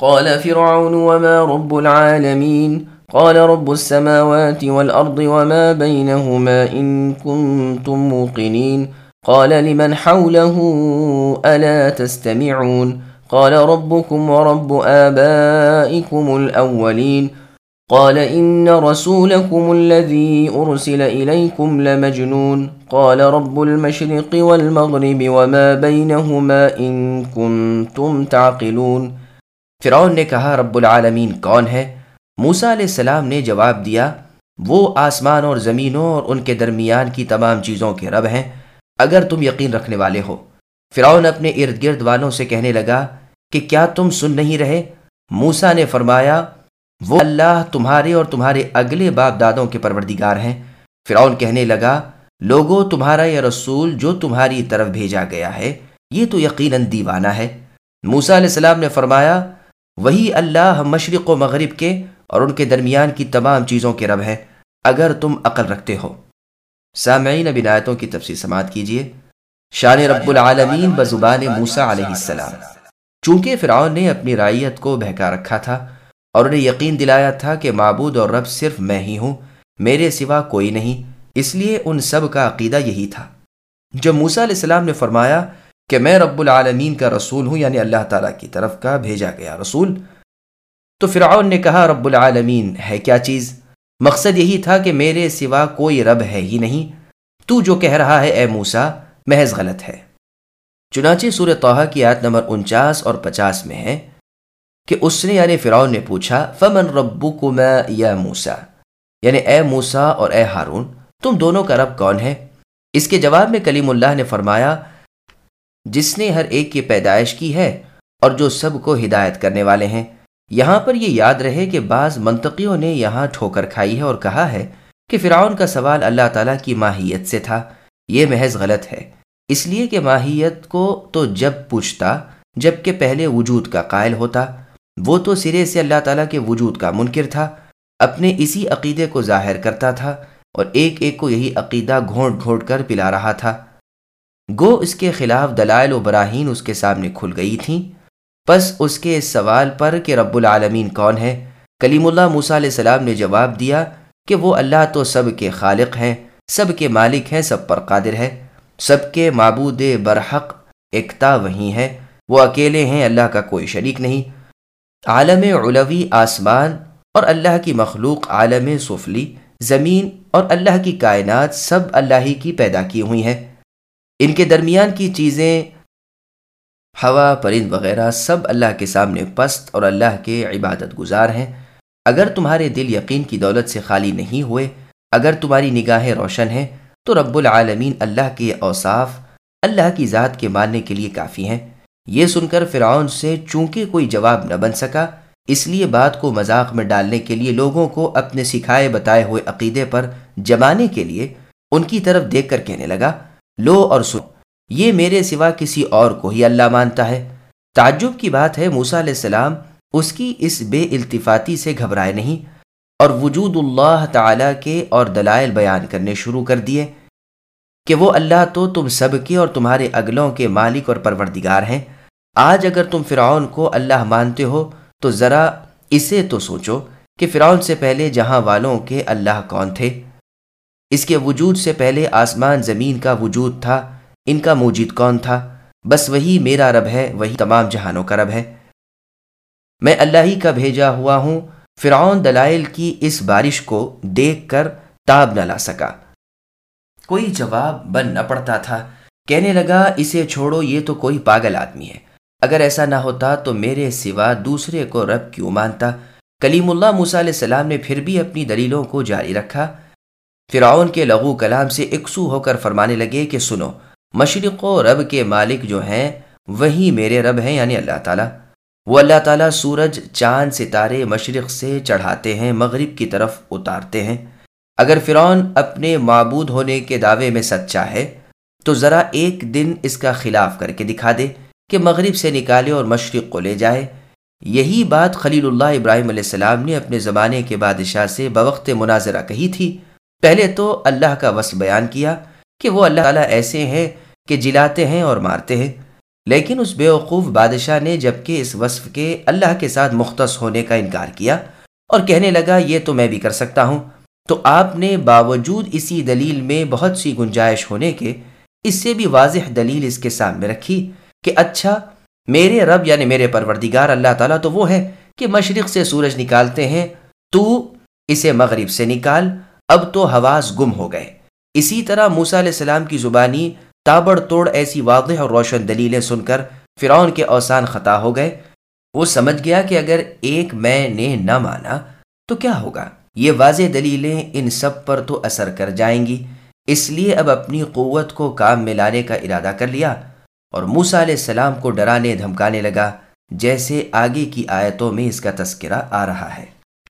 قال فرعون وما رب العالمين قال رب السماوات والأرض وما بينهما إن كنتم موقنين قال لمن حوله ألا تستمعون قال ربكم ورب آبائكم الأولين قال إن رسولكم الذي أرسل إليكم لمجنون قال رب المشرق والمغرب وما بينهما إن كنتم تعقلون فرعون نے کہا، رب العالمین، کون ہے؟ موسا علیہ السلام نے جواب دیا، وہ آسمان اور زمینوں اور ان کے درمیان کی تمام چیزوں کے رب ہیں، اگر تم یقین رکھنے والے ہو۔ فرعون اپنے ارد گرد والوں سے کہنے لگا، کہ کیا تم سن نہیں رہے؟ موسا نے فرمایا، وہ اللہ تمہارے اور تمہارے اگلے باپ دادوں کے پروردگار ہیں۔ فرعون کہنے لگا لوگوں تمہارا یہ رسول جو تمہاری طرف بھیجا گیا ہے، یہ تو یقیناً دیوانہ ہے۔ موسا علیہ السلام نے فرمایا وہی اللہ مشرق و مغرب کے اور ان کے درمیان کی تمام چیزوں کے رب ہے اگر تم عقل رکھتے ہو۔ سامعین بنایتوں کی تفصیل سماعت کیجیے۔ شان رب العالمین بزبان موسا علیہ السلام۔ چونکہ فرعون نے اپنی رائیت کو بہکا رکھا تھا اور انہیں یقین دلایا تھا کہ معبود اور رب صرف میں ہی ہوں، میرے سوا کوئی نہیں، اس لیے ان سب کا عقیدہ یہی تھا۔ جب موسا علیہ السلام نے فرمایا کہ میں رب العالمین کا رسول ہوں یعنی اللہ تعالیٰ کی طرف کا بھیجا گیا رسول۔ تو فرعون نے کہا، رب العالمین، ہے کیا چیز؟ مقصد یہی تھا کہ میرے سوا کوئی رب ہے ہی نہیں۔ تو جو کہہ رہا ہے، اے موسا محض غلط ہے۔ چنانچہ سور توحہ کی آیت نمبر انچاس اور پچاس میں ہے کہ اس نے یعنی فرعون نے پوچھا، فمن ربو کو میں یا موسا یعنی اے موسا اور اے ہارون، تم دونوں کا رب کون ہے؟ اس کے جواب میں کلیم اللہ نے فرمایا جس نے ہر ایک کی پیدائش کی ہے اور جو سب کو ہدایت کرنے والے ہیں۔ یہاں پر یہ یاد رہے کہ بعض منطقیوں نے یہاں ٹھوکر کھائی ہے اور کہا ہے کہ فرعون کا سوال اللہ تعالیٰ کی ماہیت سے تھا۔ یہ محض غلط ہے۔ اس لیے کہ ماہیت کو تو جب پوچھتا جبکہ پہلے وجود کا قائل ہوتا، وہ تو سرے سے اللہ تعالیٰ کے وجود کا منکر تھا، اپنے اسی عقیدے کو ظاہر کرتا تھا اور ایک ایک کو یہی عقیدہ گھونٹ گھونٹ کر پلا رہا تھا۔ گو اس کے خلاف دلائل و براہین اس کے سامنے کھل گئی تھیں۔ بس اس کے اس سوال پر کہ رب العالمین کون ہے کلیم اللہ موسیٰ علیہ السلام نے جواب دیا کہ وہ اللہ تو سب کے خالق ہیں، سب کے مالک ہیں، سب پر قادر ہے سب کے معبود برحق اکتا وہی ہیں، وہ اکیلے ہیں، اللہ کا کوئی شریک نہیں۔ عالم علوی آسمان اور اللہ کی مخلوق عالم سفلی، زمین اور اللہ کی کائنات سب اللہ ہی کی پیدا کی ہوئی ہیں۔ ان کے درمیان کی چیزیں، ہوا پرند وغیرہ سب اللہ کے سامنے پست اور اللہ کے عبادت گزار ہیں۔ اگر تمہارے دل یقین کی دولت سے خالی نہیں ہوئے، اگر تمہاری نگاہیں روشن ہیں، تو رب العالمین اللہ کے اوصاف، اللہ کی ذات کے ماننے کے لیے کافی ہیں۔ یہ سن کر فرعون سے چونکہ کوئی جواب نہ بن سکا، اس لیے بات کو مذاق میں ڈالنے کے لیے لوگوں کو اپنے سکھائے بتائے ہوئے عقیدے پر جمانے کے لیے ان کی طرف دیکھ کر کہنے لگا۔ لو اور سو۔ یہ میرے سوا کسی اور کو ہی اللہ مانتا ہے۔ تعجب کی بات ہے موسا علیہ السلام اس کی اس بے التفاتی سے گھبرائے نہیں اور وجود اللہ تعالی کے اور دلائل بیان کرنے شروع کر دیے کہ وہ اللہ تو تم سب کے اور تمہارے اگلوں کے مالک اور پروردگار ہیں۔ آج اگر تم فرعون کو اللہ مانتے ہو تو ذرا اسے تو سوچو کہ فرعون سے پہلے جہاں والوں کے اللہ کون تھے۔ اس کے وجود سے پہلے آسمان زمین کا وجود تھا، ان کا موجود کون تھا؟ بس وہی میرا رب ہے، وہی تمام جہانوں کا رب ہے۔ میں اللہ ہی کا بھیجا ہوا ہوں، فرعون دلائل کی اس بارش کو دیکھ کر تاب نہ لا سکا۔ کوئی جواب بن نہ پڑتا تھا۔ کہنے لگا، اسے چھوڑو، یہ تو کوئی پاگل آدمی ہے۔ اگر ایسا نہ ہوتا تو میرے سوا دوسرے کو رب کیوں مانتا؟ کلیم اللہ موسیٰ علیہ السلام نے پھر بھی اپنی دلیلوں کو جاری رکھا۔ فرعون کے لغو کلام سے اکسو ہو کر فرمانے لگے کہ سنو مشرق و رب کے مالک جو ہیں، وہی میرے رب ہیں یعنی اللہ تعالیٰ۔ وہ اللہ تعالیٰ سورج، چاند، ستارے، مشرق سے چڑھاتے ہیں، مغرب کی طرف اتارتے ہیں۔ اگر فرعون اپنے معبود ہونے کے دعوے میں سچا ہے، تو ذرا ایک دن اس کا خلاف کر کے دکھا دے کہ مغرب سے نکالے اور مشرق کو لے جائے۔ یہی بات خلیل اللہ ابراہیم علیہ السلام نے اپنے زمانے کے بادشاہ سے بوقت مناظرہ کہی تھی۔ پہلے تو اللہ کا وصف بیان کیا کہ وہ اللہ تعالیٰ ایسے ہیں کہ جلاتے ہیں اور مارتے ہیں۔ لیکن اس بیوقوف بادشاہ نے جبکہ اس وصف کے اللہ کے ساتھ مختص ہونے کا انکار کیا اور کہنے لگا، یہ تو میں بھی کر سکتا ہوں۔ تو آپ نے باوجود اسی دلیل میں بہت سی گنجائش ہونے کے اس سے بھی واضح دلیل اس کے سامنے رکھی کہ اچھا میرے رب یعنی میرے پروردگار اللہ تعالیٰ تو وہ ہے کہ مشرق سے سورج نکالتے ہیں، تو اسے مغرب سے نکال اب تو حواس گم ہو گئے۔ اسی طرح موسا علیہ السلام کی زبانی تابڑ توڑ ایسی واضح اور روشن دلیلیں سن کر فرعون کے اوسان خطا ہو گئے۔ وہ سمجھ گیا کہ اگر ایک میں نے نہ مانا تو کیا ہوگا؟ یہ واضح دلیلیں ان سب پر تو اثر کر جائیں گی۔ اس لیے اب اپنی قوت کو کام میں لانے کا ارادہ کر لیا۔ اور موسا علیہ السلام کو ڈرانے دھمکانے لگا، جیسے آگے کی آیتوں میں اس کا تذکرہ آ رہا ہے۔